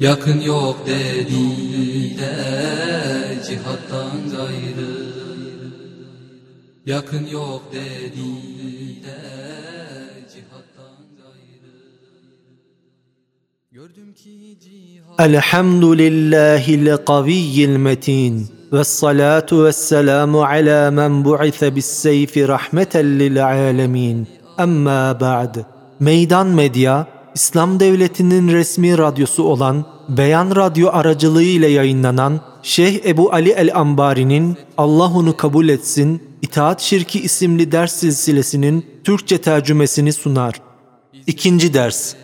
Yakın yok dediler cihattan gayrı Yakın yok dediler cihattan gayrı Gördüm ki cihat الحمد لله القوي المتين والصلاة والسلام على من بعث بالسيف رحمة للعالمين أما بعد Meydan Medya, İslam Devleti'nin resmi radyosu olan Beyan Radyo aracılığıyla yayınlanan Şeyh Ebu Ali el-Ambari'nin Allah onu kabul etsin İtaat Şirki isimli ders silsilesinin Türkçe tercümesini sunar. İkinci ders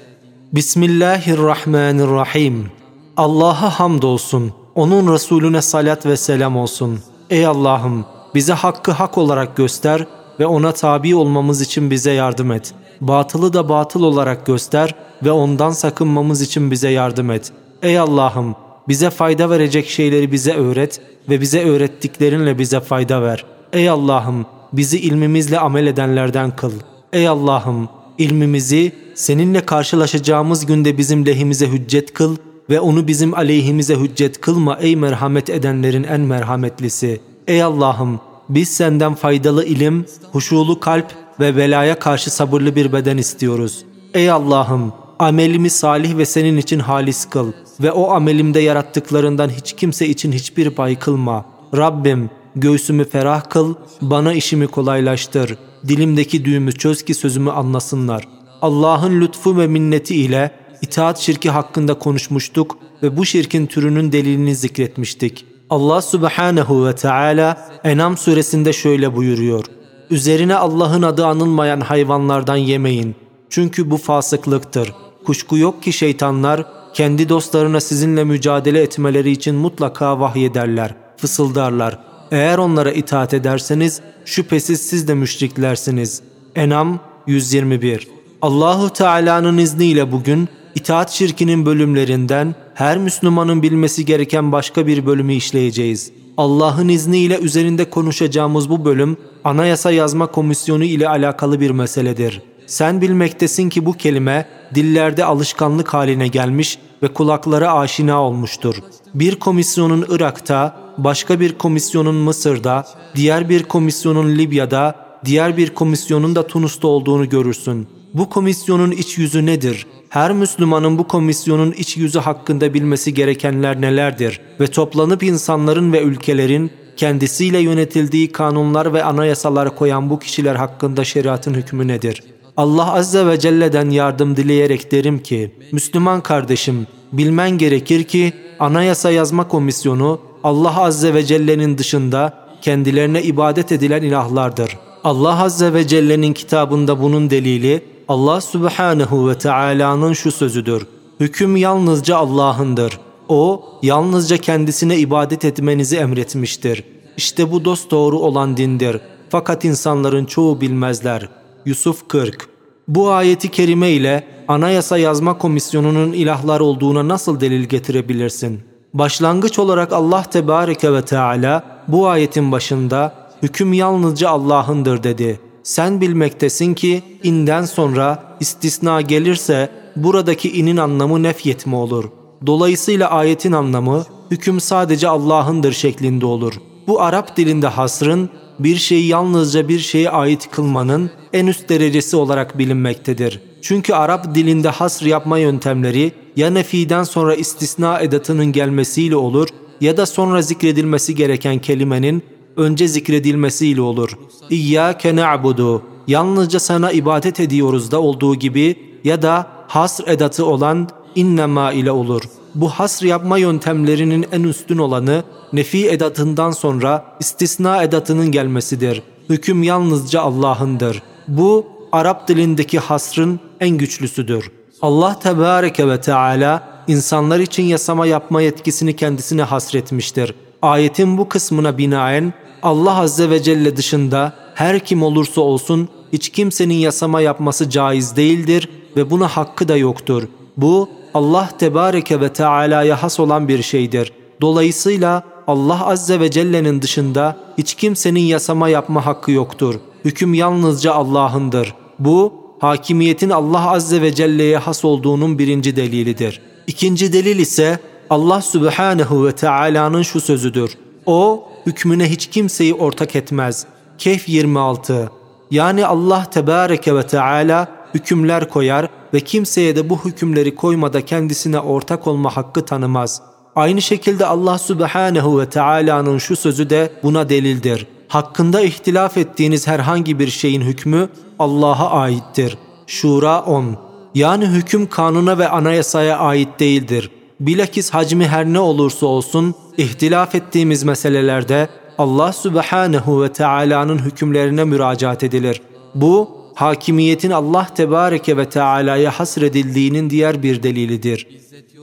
Bismillahirrahmanirrahim. Allah'a hamdolsun. Onun Resulüne salat ve selam olsun. Ey Allah'ım bize hakkı hak olarak göster ve ona tabi olmamız için bize yardım et. Batılı da batıl olarak göster ve ondan sakınmamız için bize yardım et. Ey Allah'ım bize fayda verecek şeyleri bize öğret ve bize öğrettiklerinle bize fayda ver. Ey Allah'ım bizi ilmimizle amel edenlerden kıl. Ey Allah'ım ilmimizi seninle karşılaşacağımız günde bizim lehimize hüccet kıl ve onu bizim aleyhimize hüccet kılma ey merhamet edenlerin en merhametlisi. Ey Allah'ım biz senden faydalı ilim, huşulu kalp ve belaya karşı sabırlı bir beden istiyoruz. Ey Allah'ım amelimi salih ve senin için halis kıl ve o amelimde yarattıklarından hiç kimse için hiçbir pay kılma. Rabbim göğsümü ferah kıl, bana işimi kolaylaştır. Dilimdeki düğümü çöz ki sözümü anlasınlar. Allah'ın lütfu ve minneti ile itaat şirki hakkında konuşmuştuk ve bu şirkin türünün delilini zikretmiştik. Allah subhanehu ve Teala Enam suresinde şöyle buyuruyor. Üzerine Allah'ın adı anılmayan hayvanlardan yemeyin. Çünkü bu fasıklıktır. Kuşku yok ki şeytanlar kendi dostlarına sizinle mücadele etmeleri için mutlaka vahyederler, fısıldarlar. Eğer onlara itaat ederseniz şüphesiz siz de müşriklersiniz. Enam 121 Allahu Teala'nın izniyle bugün itaat şirkinin bölümlerinden her Müslümanın bilmesi gereken başka bir bölümü işleyeceğiz. Allah'ın izniyle üzerinde konuşacağımız bu bölüm Anayasa Yazma Komisyonu ile alakalı bir meseledir. Sen bilmektesin ki bu kelime dillerde alışkanlık haline gelmiş ve kulaklara aşina olmuştur. Bir komisyonun Irak'ta, başka bir komisyonun Mısır'da, diğer bir komisyonun Libya'da, diğer bir komisyonun da Tunus'ta olduğunu görürsün. Bu komisyonun iç yüzü nedir? Her Müslümanın bu komisyonun iç yüzü hakkında bilmesi gerekenler nelerdir? Ve toplanıp insanların ve ülkelerin kendisiyle yönetildiği kanunlar ve anayasalar koyan bu kişiler hakkında şeriatın hükmü nedir? Allah Azze ve Celle'den yardım dileyerek derim ki, Müslüman kardeşim, bilmen gerekir ki Anayasa Yazma Komisyonu Allah Azze ve Celle'nin dışında kendilerine ibadet edilen ilahlardır. Allah Azze ve Celle'nin kitabında bunun delili Allah Subhanahu ve Teala'nın şu sözüdür. Hüküm yalnızca Allah'ındır. O yalnızca kendisine ibadet etmenizi emretmiştir. İşte bu dost doğru olan dindir. Fakat insanların çoğu bilmezler. Yusuf 40 Bu ayeti kerime ile Anayasa Yazma Komisyonu'nun ilahlar olduğuna nasıl delil getirebilirsin? Başlangıç olarak Allah Tebareke ve Teala bu ayetin başında hüküm yalnızca Allah'ındır dedi. Sen bilmektesin ki inden sonra istisna gelirse buradaki inin anlamı nefyetme olur. Dolayısıyla ayetin anlamı hüküm sadece Allah'ındır şeklinde olur. Bu Arap dilinde hasrın bir şeyi yalnızca bir şeye ait kılmanın en üst derecesi olarak bilinmektedir. Çünkü Arap dilinde hasr yapma yöntemleri ya nefiden sonra istisna edatının gelmesiyle olur ya da sonra zikredilmesi gereken kelimenin önce zikredilmesiyle olur. İyyâke na'budu yalnızca sana ibadet ediyoruz da olduğu gibi ya da hasr edatı olan innema ile olur. Bu hasr yapma yöntemlerinin en üstün olanı nefi edatından sonra istisna edatının gelmesidir. Hüküm yalnızca Allah'ındır. Bu Arap dilindeki hasrın en güçlüsüdür. Allah Tebareke ve Teala insanlar için yasama yapma yetkisini kendisine hasretmiştir. Ayetin bu kısmına binaen Allah Azze ve Celle dışında her kim olursa olsun hiç kimsenin yasama yapması caiz değildir ve buna hakkı da yoktur. Bu Allah Tebareke ve Teala'ya has olan bir şeydir. Dolayısıyla Allah Azze ve Celle'nin dışında hiç kimsenin yasama yapma hakkı yoktur. Hüküm yalnızca Allah'ındır. Bu, hakimiyetin Allah Azze ve Celle'ye has olduğunun birinci delilidir. İkinci delil ise Allah Subhanehu ve Teala'nın şu sözüdür. O, hükmüne hiç kimseyi ortak etmez. Kehf 26 Yani Allah Tebareke ve Teala hükümler koyar ve kimseye de bu hükümleri koymada kendisine ortak olma hakkı tanımaz. Aynı şekilde Allah Subhanehu ve Teala'nın şu sözü de buna delildir. Hakkında ihtilaf ettiğiniz herhangi bir şeyin hükmü Allah'a aittir. Şura 10 Yani hüküm kanuna ve anayasaya ait değildir. Bilakis hacmi her ne olursa olsun ihtilaf ettiğimiz meselelerde Allah Subhanehu ve Teala'nın hükümlerine müracaat edilir. Bu hakimiyetin Allah Tebareke ve Teala'ya hasredildiğinin diğer bir delilidir.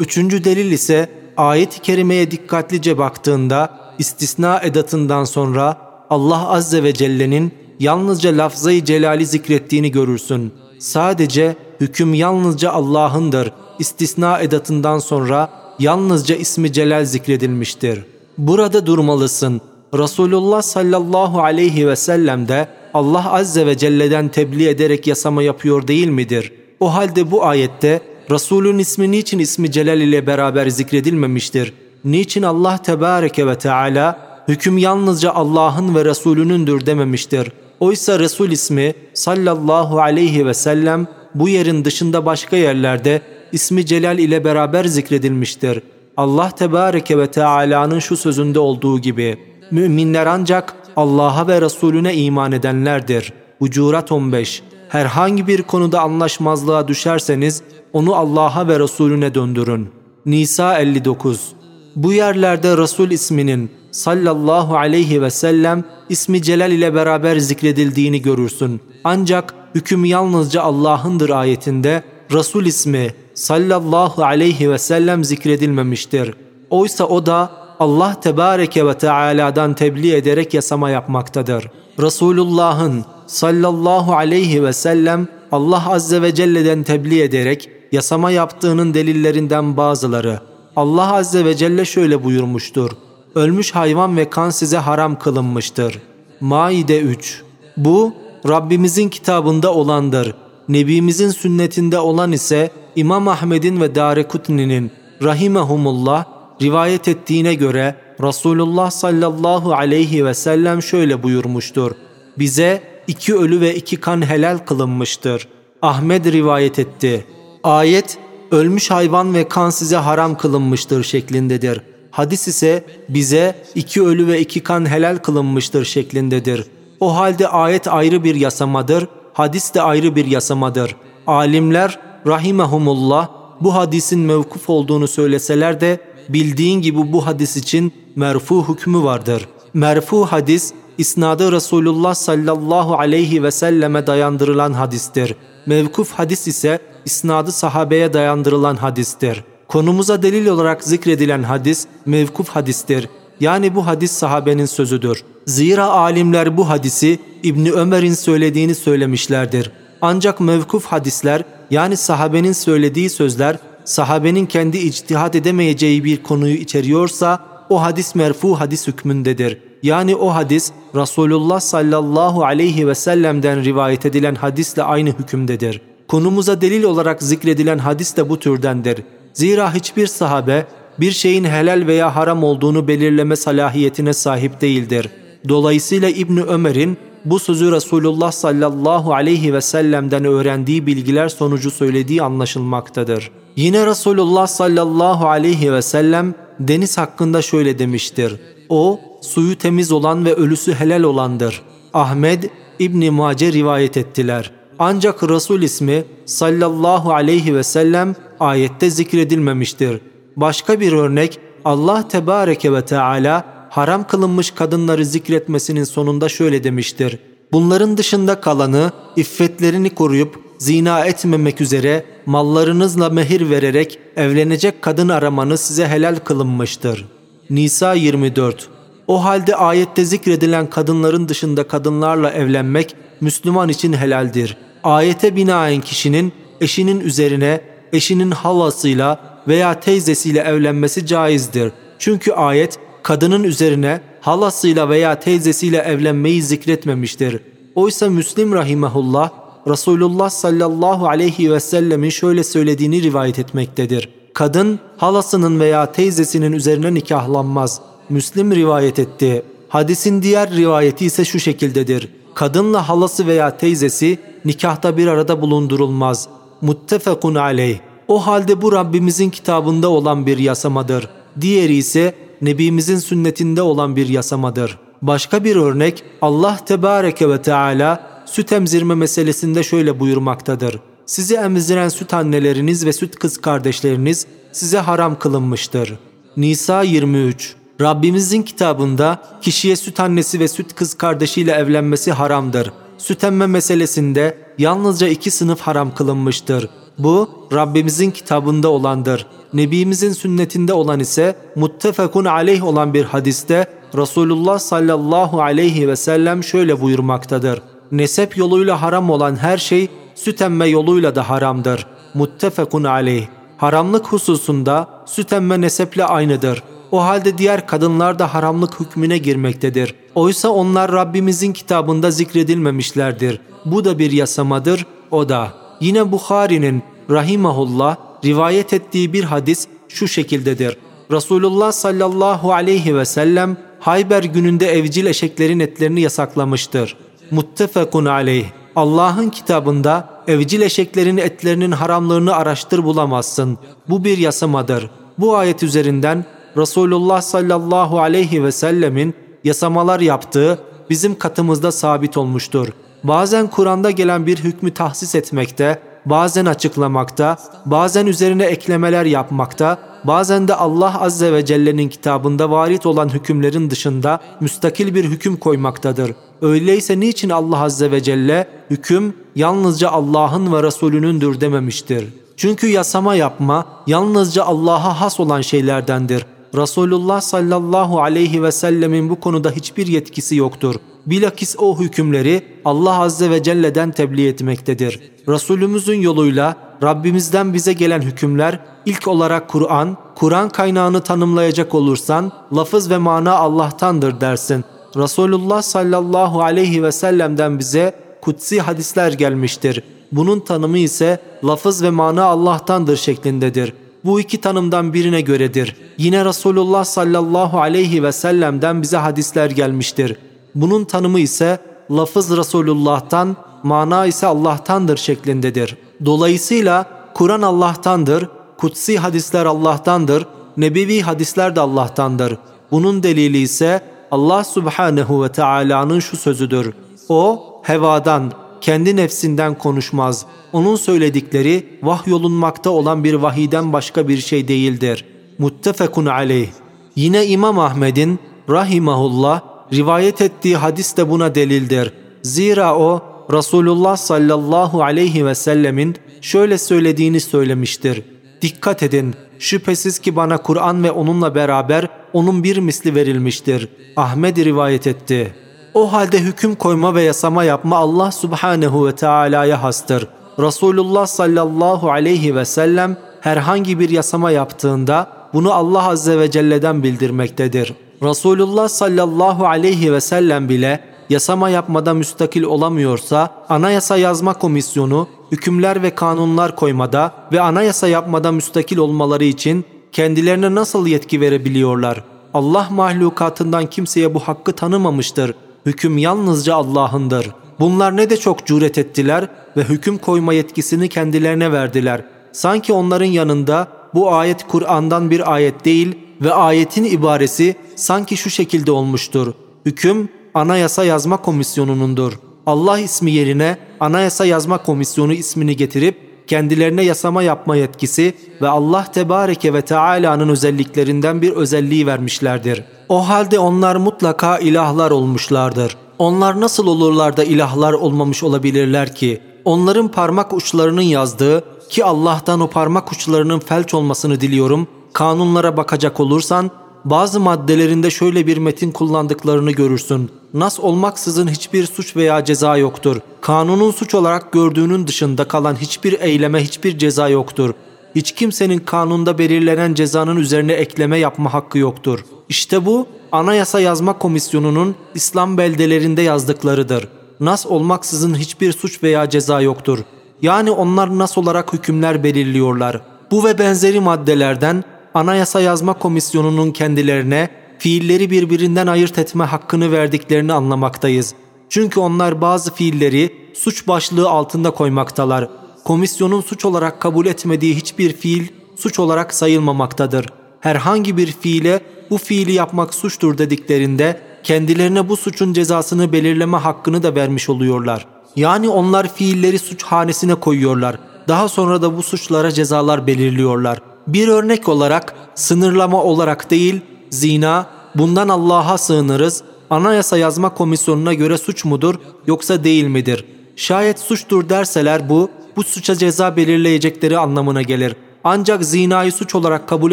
Üçüncü delil ise ayet-i kerimeye dikkatlice baktığında istisna edatından sonra Allah Azze ve Celle'nin yalnızca lafzayı celali zikrettiğini görürsün. Sadece hüküm yalnızca Allah'ındır. İstisna edatından sonra yalnızca ismi celal zikredilmiştir. Burada durmalısın. Resulullah sallallahu aleyhi ve sellem de Allah Azze ve Celle'den tebliğ ederek yasama yapıyor değil midir? O halde bu ayette Resulün ismi niçin ismi celal ile beraber zikredilmemiştir? Niçin Allah Tebareke ve Teala hüküm yalnızca Allah'ın ve Resulünündür dememiştir? Oysa Resul ismi sallallahu aleyhi ve sellem bu yerin dışında başka yerlerde ismi celal ile beraber zikredilmiştir. Allah Tebareke ve Teala'nın şu sözünde olduğu gibi Müminler ancak Allah'a ve Resulüne iman edenlerdir. Ucurat 15 Herhangi bir konuda anlaşmazlığa düşerseniz onu Allah'a ve Resulüne döndürün. Nisa 59 Bu yerlerde Resul isminin sallallahu aleyhi ve sellem ismi celal ile beraber zikredildiğini görürsün. Ancak hüküm yalnızca Allah'ındır ayetinde Resul ismi sallallahu aleyhi ve sellem zikredilmemiştir. Oysa o da Allah Tebareke ve Teala'dan tebliğ ederek yasama yapmaktadır. Resulullah'ın sallallahu aleyhi ve sellem Allah Azze ve Celle'den tebliğ ederek yasama yaptığının delillerinden bazıları. Allah Azze ve Celle şöyle buyurmuştur. Ölmüş hayvan ve kan size haram kılınmıştır. Maide 3 Bu Rabbimizin kitabında olandır. Nebimizin sünnetinde olan ise İmam Ahmed'in ve Darekutni'nin rahimehumullah rivayet ettiğine göre Resulullah sallallahu aleyhi ve sellem şöyle buyurmuştur. Bize iki ölü ve iki kan helal kılınmıştır. Ahmed rivayet etti. Ayet ölmüş hayvan ve kan size haram kılınmıştır şeklindedir. Hadis ise bize iki ölü ve iki kan helal kılınmıştır şeklindedir. O halde ayet ayrı bir yasamadır, hadis de ayrı bir yasamadır. Alimler rahimehumullah bu hadisin mevkuf olduğunu söyleseler de bildiğin gibi bu hadis için merfu hükmü vardır. Merfu hadis isnadı Resulullah sallallahu aleyhi ve selleme dayandırılan hadistir. Mevkuf hadis ise isnadı sahabeye dayandırılan hadistir. Konumuza delil olarak zikredilen hadis mevkuf hadistir. Yani bu hadis sahabenin sözüdür. Zira alimler bu hadisi İbni Ömer'in söylediğini söylemişlerdir. Ancak mevkuf hadisler yani sahabenin söylediği sözler sahabenin kendi içtihat edemeyeceği bir konuyu içeriyorsa o hadis merfu hadis hükmündedir. Yani o hadis Resulullah sallallahu aleyhi ve sellem'den rivayet edilen hadisle aynı hükümdedir. Konumuza delil olarak zikredilen hadis de bu türdendir. Zira hiçbir sahabe bir şeyin helal veya haram olduğunu belirleme salahiyetine sahip değildir. Dolayısıyla İbni Ömer'in bu sözü Resulullah sallallahu aleyhi ve sellem'den öğrendiği bilgiler sonucu söylediği anlaşılmaktadır. Yine Resulullah sallallahu aleyhi ve sellem deniz hakkında şöyle demiştir. O suyu temiz olan ve ölüsü helal olandır. Ahmed İbni Mace rivayet ettiler. Ancak Resul ismi sallallahu aleyhi ve sellem ayette zikredilmemiştir. Başka bir örnek Allah Tebareke ve Teala haram kılınmış kadınları zikretmesinin sonunda şöyle demiştir. Bunların dışında kalanı iffetlerini koruyup zina etmemek üzere mallarınızla mehir vererek evlenecek kadın aramanız size helal kılınmıştır. Nisa 24 O halde ayette zikredilen kadınların dışında kadınlarla evlenmek Müslüman için helaldir. Ayete binaen kişinin eşinin üzerine eşinin halasıyla veya teyzesiyle evlenmesi caizdir. Çünkü ayet kadının üzerine halasıyla veya teyzesiyle evlenmeyi zikretmemiştir. Oysa Müslim rahimehullah Resulullah sallallahu aleyhi ve sellemin şöyle söylediğini rivayet etmektedir. Kadın halasının veya teyzesinin üzerine nikahlanmaz. Müslim rivayet etti. Hadisin diğer rivayeti ise şu şekildedir. Kadınla halası veya teyzesi nikahta bir arada bulundurulmaz. Muttefekun aleyh. O halde bu Rabbimizin kitabında olan bir yasamadır. Diğeri ise Nebimizin sünnetinde olan bir yasamadır. Başka bir örnek Allah Tebareke ve Teala süt emzirme meselesinde şöyle buyurmaktadır. Sizi emziren süt anneleriniz ve süt kız kardeşleriniz size haram kılınmıştır. Nisa 23 Rabbimizin kitabında kişiye süt annesi ve süt kız kardeşiyle evlenmesi haramdır. Süt emme meselesinde yalnızca iki sınıf haram kılınmıştır. Bu Rabbimizin kitabında olandır. Nebimizin sünnetinde olan ise muttefekun aleyh olan bir hadiste Resulullah sallallahu aleyhi ve sellem şöyle buyurmaktadır. Nesep yoluyla haram olan her şey süt emme yoluyla da haramdır. Muttefekun aleyh. Haramlık hususunda süt emme neseple aynıdır. O halde diğer kadınlar da haramlık hükmüne girmektedir. Oysa onlar Rabbimizin kitabında zikredilmemişlerdir. Bu da bir yasamadır, o da. Yine Bukhari'nin rahimahullah rivayet ettiği bir hadis şu şekildedir. Resulullah sallallahu aleyhi ve sellem Hayber gününde evcil eşeklerin etlerini yasaklamıştır. Muttefekun aleyh. Allah'ın kitabında evcil eşeklerin etlerinin haramlarını araştır bulamazsın. Bu bir yasamadır. Bu ayet üzerinden Resulullah sallallahu aleyhi ve sellemin yasamalar yaptığı bizim katımızda sabit olmuştur. Bazen Kur'an'da gelen bir hükmü tahsis etmekte, bazen açıklamakta, bazen üzerine eklemeler yapmakta, bazen de Allah Azze ve Celle'nin kitabında varit olan hükümlerin dışında müstakil bir hüküm koymaktadır. Öyleyse niçin Allah Azze ve Celle hüküm yalnızca Allah'ın ve Resulünündür dememiştir? Çünkü yasama yapma yalnızca Allah'a has olan şeylerdendir. Resulullah sallallahu aleyhi ve sellemin bu konuda hiçbir yetkisi yoktur. Bilakis o hükümleri Allah azze ve celle'den tebliğ etmektedir. Resulümüzün yoluyla Rabbimizden bize gelen hükümler ilk olarak Kur'an, Kur'an kaynağını tanımlayacak olursan lafız ve mana Allah'tandır dersin. Resulullah sallallahu aleyhi ve sellem'den bize kutsi hadisler gelmiştir. Bunun tanımı ise lafız ve mana Allah'tandır şeklindedir. Bu iki tanımdan birine göredir. Yine Resulullah sallallahu aleyhi ve sellem'den bize hadisler gelmiştir. Bunun tanımı ise lafız Resulullah'tan, mana ise Allah'tandır şeklindedir. Dolayısıyla Kur'an Allah'tandır, kutsi hadisler Allah'tandır, nebevi hadisler de Allah'tandır. Bunun delili ise Allah subhanehu ve Teala'nın şu sözüdür. O hevadan, kendi nefsinden konuşmaz. Onun söyledikleri vahyolunmakta olan bir vahiden başka bir şey değildir. Muttefekun aleyh. Yine İmam Ahmed'in rahimahullah rivayet ettiği hadis de buna delildir. Zira o Resulullah sallallahu aleyhi ve sellemin şöyle söylediğini söylemiştir. Dikkat edin, şüphesiz ki bana Kur'an ve onunla beraber onun bir misli verilmiştir. Ahmed rivayet etti. O halde hüküm koyma ve yasama yapma Allah subhanehu ve Teala'ya hastır. Resulullah sallallahu aleyhi ve sellem herhangi bir yasama yaptığında bunu Allah azze ve celle'den bildirmektedir. Resulullah sallallahu aleyhi ve sellem bile yasama yapmada müstakil olamıyorsa anayasa yazma komisyonu hükümler ve kanunlar koymada ve anayasa yapmada müstakil olmaları için kendilerine nasıl yetki verebiliyorlar? Allah mahlukatından kimseye bu hakkı tanımamıştır. Hüküm yalnızca Allah'ındır. Bunlar ne de çok cüret ettiler ve hüküm koyma yetkisini kendilerine verdiler. Sanki onların yanında bu ayet Kur'an'dan bir ayet değil ve ayetin ibaresi sanki şu şekilde olmuştur. Hüküm Anayasa Yazma Komisyonu'nundur. Allah ismi yerine Anayasa Yazma Komisyonu ismini getirip kendilerine yasama yapma yetkisi ve Allah Tebareke ve Teala'nın özelliklerinden bir özelliği vermişlerdir. O halde onlar mutlaka ilahlar olmuşlardır. Onlar nasıl olurlar da ilahlar olmamış olabilirler ki? onların parmak uçlarının yazdığı ki Allah'tan o parmak uçlarının felç olmasını diliyorum. Kanunlara bakacak olursan bazı maddelerinde şöyle bir metin kullandıklarını görürsün. Nas olmaksızın hiçbir suç veya ceza yoktur. Kanunun suç olarak gördüğünün dışında kalan hiçbir eyleme hiçbir ceza yoktur. Hiç kimsenin kanunda belirlenen cezanın üzerine ekleme yapma hakkı yoktur. İşte bu Anayasa Yazma Komisyonu'nun İslam beldelerinde yazdıklarıdır. Nas olmaksızın hiçbir suç veya ceza yoktur. Yani onlar nas olarak hükümler belirliyorlar. Bu ve benzeri maddelerden Anayasa Yazma Komisyonu'nun kendilerine fiilleri birbirinden ayırt etme hakkını verdiklerini anlamaktayız. Çünkü onlar bazı fiilleri suç başlığı altında koymaktalar. Komisyonun suç olarak kabul etmediği hiçbir fiil suç olarak sayılmamaktadır. Herhangi bir fiile bu fiili yapmak suçtur dediklerinde kendilerine bu suçun cezasını belirleme hakkını da vermiş oluyorlar. Yani onlar fiilleri suç hanesine koyuyorlar. Daha sonra da bu suçlara cezalar belirliyorlar. Bir örnek olarak sınırlama olarak değil, zina, bundan Allah'a sığınırız, anayasa yazma komisyonuna göre suç mudur yoksa değil midir? Şayet suçtur derseler bu, bu suça ceza belirleyecekleri anlamına gelir. Ancak zinayı suç olarak kabul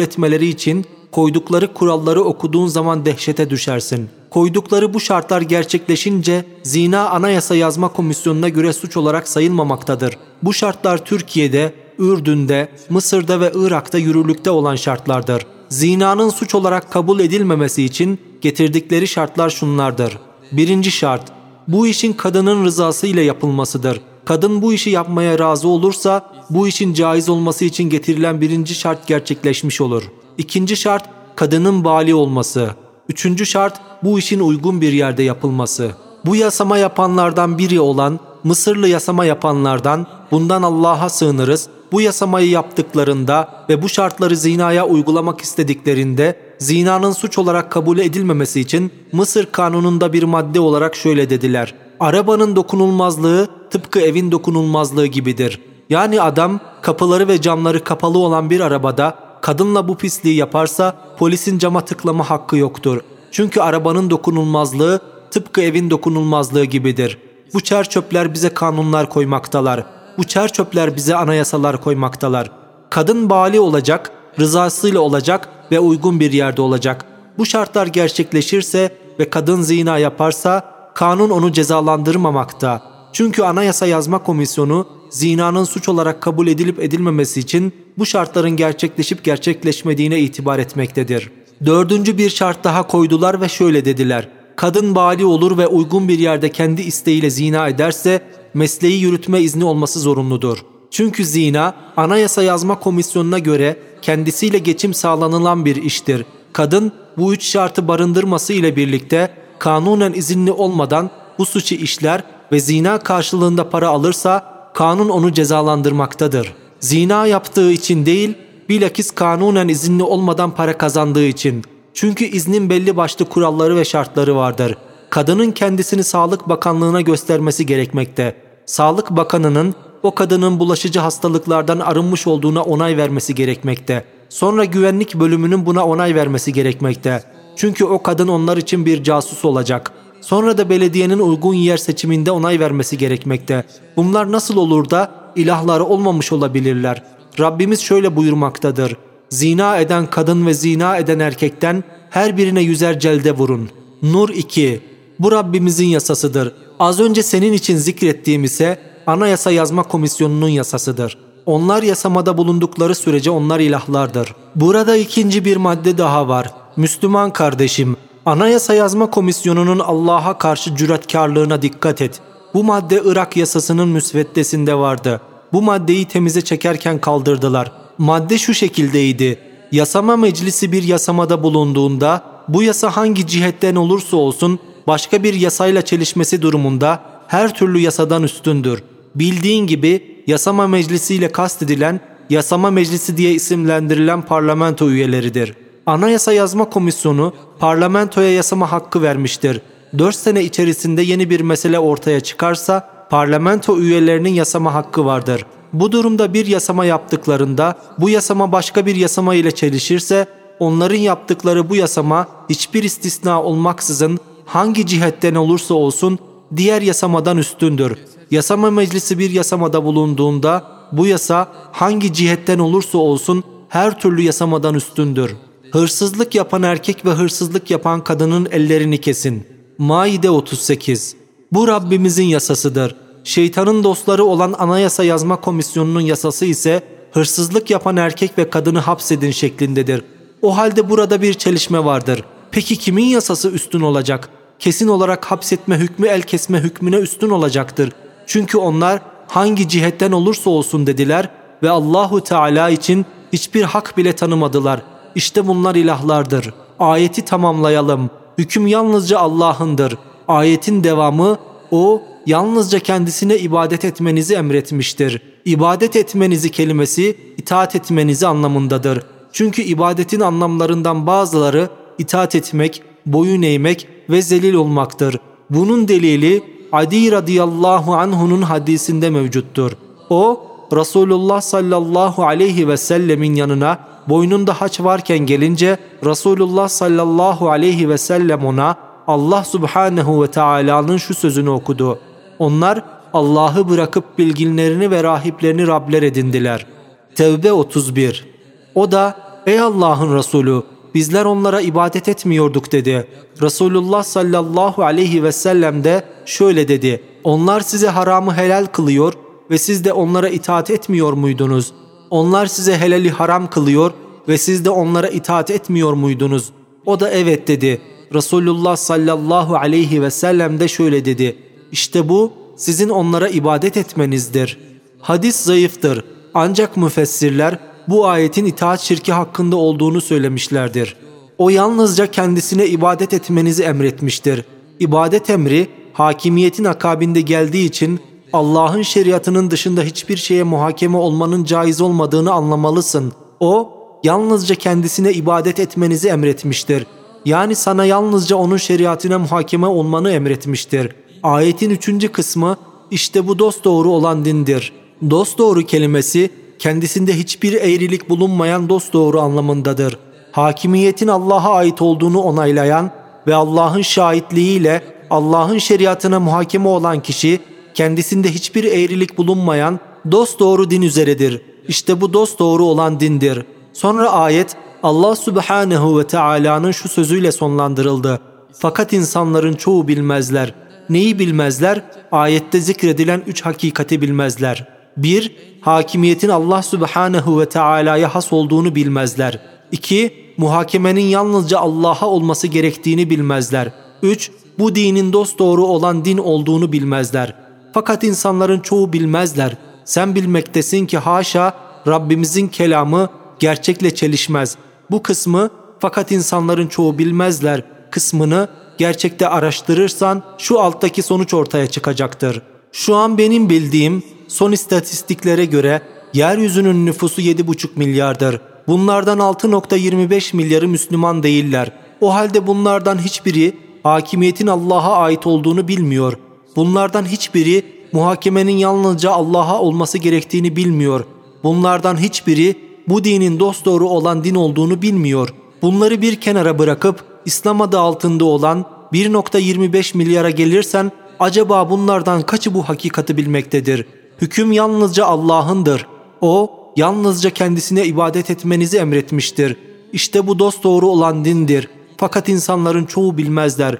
etmeleri için koydukları kuralları okuduğun zaman dehşete düşersin. Koydukları bu şartlar gerçekleşince zina anayasa yazma komisyonuna göre suç olarak sayılmamaktadır. Bu şartlar Türkiye'de, Ürdün'de, Mısır'da ve Irak'ta yürürlükte olan şartlardır. Zinanın suç olarak kabul edilmemesi için getirdikleri şartlar şunlardır. Birinci şart, bu işin kadının rızası ile yapılmasıdır. Kadın bu işi yapmaya razı olursa bu işin caiz olması için getirilen birinci şart gerçekleşmiş olur. İkinci şart kadının bali olması. Üçüncü şart bu işin uygun bir yerde yapılması. Bu yasama yapanlardan biri olan Mısırlı yasama yapanlardan bundan Allah'a sığınırız. Bu yasamayı yaptıklarında ve bu şartları zinaya uygulamak istediklerinde zinanın suç olarak kabul edilmemesi için Mısır kanununda bir madde olarak şöyle dediler. Arabanın dokunulmazlığı tıpkı evin dokunulmazlığı gibidir. Yani adam kapıları ve camları kapalı olan bir arabada kadınla bu pisliği yaparsa polisin cama tıklama hakkı yoktur. Çünkü arabanın dokunulmazlığı tıpkı evin dokunulmazlığı gibidir. Bu çer çöpler bize kanunlar koymaktalar. Bu çer çöpler bize anayasalar koymaktalar. Kadın bali olacak, rızasıyla olacak ve uygun bir yerde olacak. Bu şartlar gerçekleşirse ve kadın zina yaparsa kanun onu cezalandırmamakta. Çünkü Anayasa Yazma Komisyonu zinanın suç olarak kabul edilip edilmemesi için bu şartların gerçekleşip gerçekleşmediğine itibar etmektedir. Dördüncü bir şart daha koydular ve şöyle dediler. Kadın bali olur ve uygun bir yerde kendi isteğiyle zina ederse mesleği yürütme izni olması zorunludur. Çünkü zina Anayasa Yazma Komisyonu'na göre kendisiyle geçim sağlanılan bir iştir. Kadın bu üç şartı barındırması ile birlikte kanunen izinli olmadan bu suçu işler ve zina karşılığında para alırsa kanun onu cezalandırmaktadır. Zina yaptığı için değil, bilakis kanunen izinli olmadan para kazandığı için. Çünkü iznin belli başlı kuralları ve şartları vardır. Kadının kendisini Sağlık Bakanlığı'na göstermesi gerekmekte. Sağlık Bakanı'nın o kadının bulaşıcı hastalıklardan arınmış olduğuna onay vermesi gerekmekte. Sonra güvenlik bölümünün buna onay vermesi gerekmekte. Çünkü o kadın onlar için bir casus olacak. Sonra da belediyenin uygun yer seçiminde onay vermesi gerekmekte. Bunlar nasıl olur da ilahları olmamış olabilirler? Rabbimiz şöyle buyurmaktadır. Zina eden kadın ve zina eden erkekten her birine yüzer celde vurun. Nur 2 Bu Rabbimizin yasasıdır. Az önce senin için zikrettiğim ise Anayasa Yazma Komisyonu'nun yasasıdır. Onlar yasamada bulundukları sürece onlar ilahlardır. Burada ikinci bir madde daha var. Müslüman kardeşim, Anayasa Yazma Komisyonu'nun Allah'a karşı cüretkarlığına dikkat et. Bu madde Irak yasasının müsveddesinde vardı. Bu maddeyi temize çekerken kaldırdılar. Madde şu şekildeydi. Yasama meclisi bir yasamada bulunduğunda bu yasa hangi cihetten olursa olsun başka bir yasayla çelişmesi durumunda her türlü yasadan üstündür. Bildiğin gibi yasama meclisiyle kastedilen yasama meclisi diye isimlendirilen parlamento üyeleridir. Anayasa Yazma Komisyonu parlamentoya yasama hakkı vermiştir. 4 sene içerisinde yeni bir mesele ortaya çıkarsa parlamento üyelerinin yasama hakkı vardır. Bu durumda bir yasama yaptıklarında bu yasama başka bir yasama ile çelişirse onların yaptıkları bu yasama hiçbir istisna olmaksızın hangi cihetten olursa olsun diğer yasamadan üstündür. Yasama meclisi bir yasamada bulunduğunda bu yasa hangi cihetten olursa olsun her türlü yasamadan üstündür. Hırsızlık yapan erkek ve hırsızlık yapan kadının ellerini kesin. Maide 38 Bu Rabbimizin yasasıdır. Şeytanın dostları olan Anayasa Yazma Komisyonu'nun yasası ise hırsızlık yapan erkek ve kadını hapsedin şeklindedir. O halde burada bir çelişme vardır. Peki kimin yasası üstün olacak? Kesin olarak hapsetme hükmü el kesme hükmüne üstün olacaktır. Çünkü onlar hangi cihetten olursa olsun dediler ve Allahu Teala için hiçbir hak bile tanımadılar. İşte bunlar ilahlardır. Ayeti tamamlayalım. Hüküm yalnızca Allah'ındır. Ayetin devamı o yalnızca kendisine ibadet etmenizi emretmiştir. İbadet etmenizi kelimesi itaat etmenizi anlamındadır. Çünkü ibadetin anlamlarından bazıları itaat etmek, boyun eğmek ve zelil olmaktır. Bunun delili Adi radıyallahu anhu'nun hadisinde mevcuttur. O Resulullah sallallahu aleyhi ve sellemin yanına boynunda haç varken gelince Resulullah sallallahu aleyhi ve sellem ona Allah subhanehu ve Taala'nın şu sözünü okudu. Onlar Allah'ı bırakıp bilginlerini ve rahiplerini Rabler edindiler. Tevbe 31 O da ey Allah'ın Resulü bizler onlara ibadet etmiyorduk dedi. Resulullah sallallahu aleyhi ve sellem de şöyle dedi. Onlar size haramı helal kılıyor ve siz de onlara itaat etmiyor muydunuz? Onlar size helali haram kılıyor ve siz de onlara itaat etmiyor muydunuz? O da evet dedi. Resulullah sallallahu aleyhi ve sellem de şöyle dedi. İşte bu sizin onlara ibadet etmenizdir. Hadis zayıftır. Ancak müfessirler bu ayetin itaat şirki hakkında olduğunu söylemişlerdir. O yalnızca kendisine ibadet etmenizi emretmiştir. İbadet emri hakimiyetin akabinde geldiği için Allah'ın şeriatının dışında hiçbir şeye muhakeme olmanın caiz olmadığını anlamalısın. O yalnızca kendisine ibadet etmenizi emretmiştir. Yani sana yalnızca onun şeriatine muhakeme olmanı emretmiştir. Ayetin üçüncü kısmı işte bu dost doğru olan dindir. Dost doğru kelimesi kendisinde hiçbir eğrilik bulunmayan dost doğru anlamındadır. Hakimiyetin Allah'a ait olduğunu onaylayan ve Allah'ın şahitliğiyle Allah'ın şeriatına muhakeme olan kişi kendisinde hiçbir eğrilik bulunmayan dost doğru din üzeredir. İşte bu dost doğru olan dindir. Sonra ayet Allah Subhanehu ve Teala'nın şu sözüyle sonlandırıldı. Fakat insanların çoğu bilmezler. Neyi bilmezler? Ayette zikredilen üç hakikati bilmezler. 1. Hakimiyetin Allah Subhanehu ve Teala'ya has olduğunu bilmezler. 2. Muhakemenin yalnızca Allah'a olması gerektiğini bilmezler. 3. Bu dinin dost doğru olan din olduğunu bilmezler. Fakat insanların çoğu bilmezler. Sen bilmektesin ki haşa Rabbimizin kelamı gerçekle çelişmez. Bu kısmı fakat insanların çoğu bilmezler kısmını gerçekte araştırırsan şu alttaki sonuç ortaya çıkacaktır. Şu an benim bildiğim son istatistiklere göre yeryüzünün nüfusu 7,5 milyardır. Bunlardan 6.25 milyarı Müslüman değiller. O halde bunlardan hiçbiri hakimiyetin Allah'a ait olduğunu bilmiyor. Bunlardan hiçbiri muhakemenin yalnızca Allah'a olması gerektiğini bilmiyor. Bunlardan hiçbiri bu dinin dosdoğru olan din olduğunu bilmiyor. Bunları bir kenara bırakıp İslam adı altında olan 1.25 milyara gelirsen acaba bunlardan kaçı bu hakikati bilmektedir? Hüküm yalnızca Allah'ındır. O yalnızca kendisine ibadet etmenizi emretmiştir. İşte bu dosdoğru olan dindir. Fakat insanların çoğu bilmezler.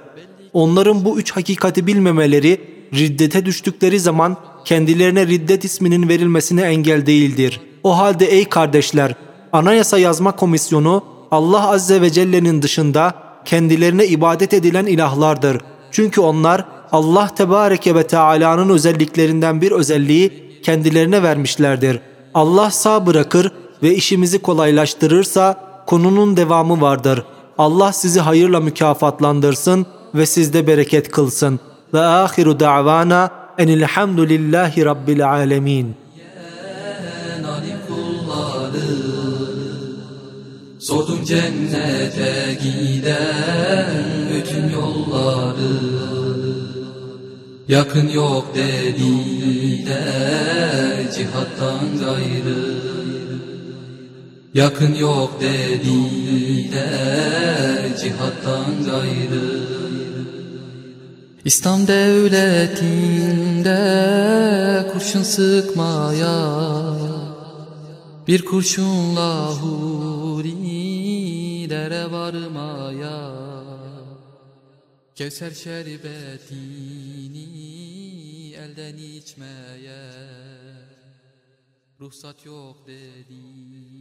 Onların bu üç hakikati bilmemeleri riddete düştükleri zaman kendilerine riddet isminin verilmesine engel değildir. O halde ey kardeşler, Anayasa Yazma Komisyonu Allah Azze ve Celle'nin dışında kendilerine ibadet edilen ilahlardır. Çünkü onlar Allah Tebareke ve Teala'nın özelliklerinden bir özelliği kendilerine vermişlerdir. Allah sağ bırakır ve işimizi kolaylaştırırsa konunun devamı vardır. Allah sizi hayırla mükafatlandırsın ve sizde bereket kılsın. Ve ahiru da'vana enilhamdülillahi rabbil alemin. Sordum cennete giden bütün yolları. Yakın yok dediler cihattan gayrı. Yakın yok dediler cihattan gayrı. İslam devletinde kurşun sıkmaya Bir kurşunla hurilere varmaya Kevser şerbetini elden içmeye. Ruhsat yok dediler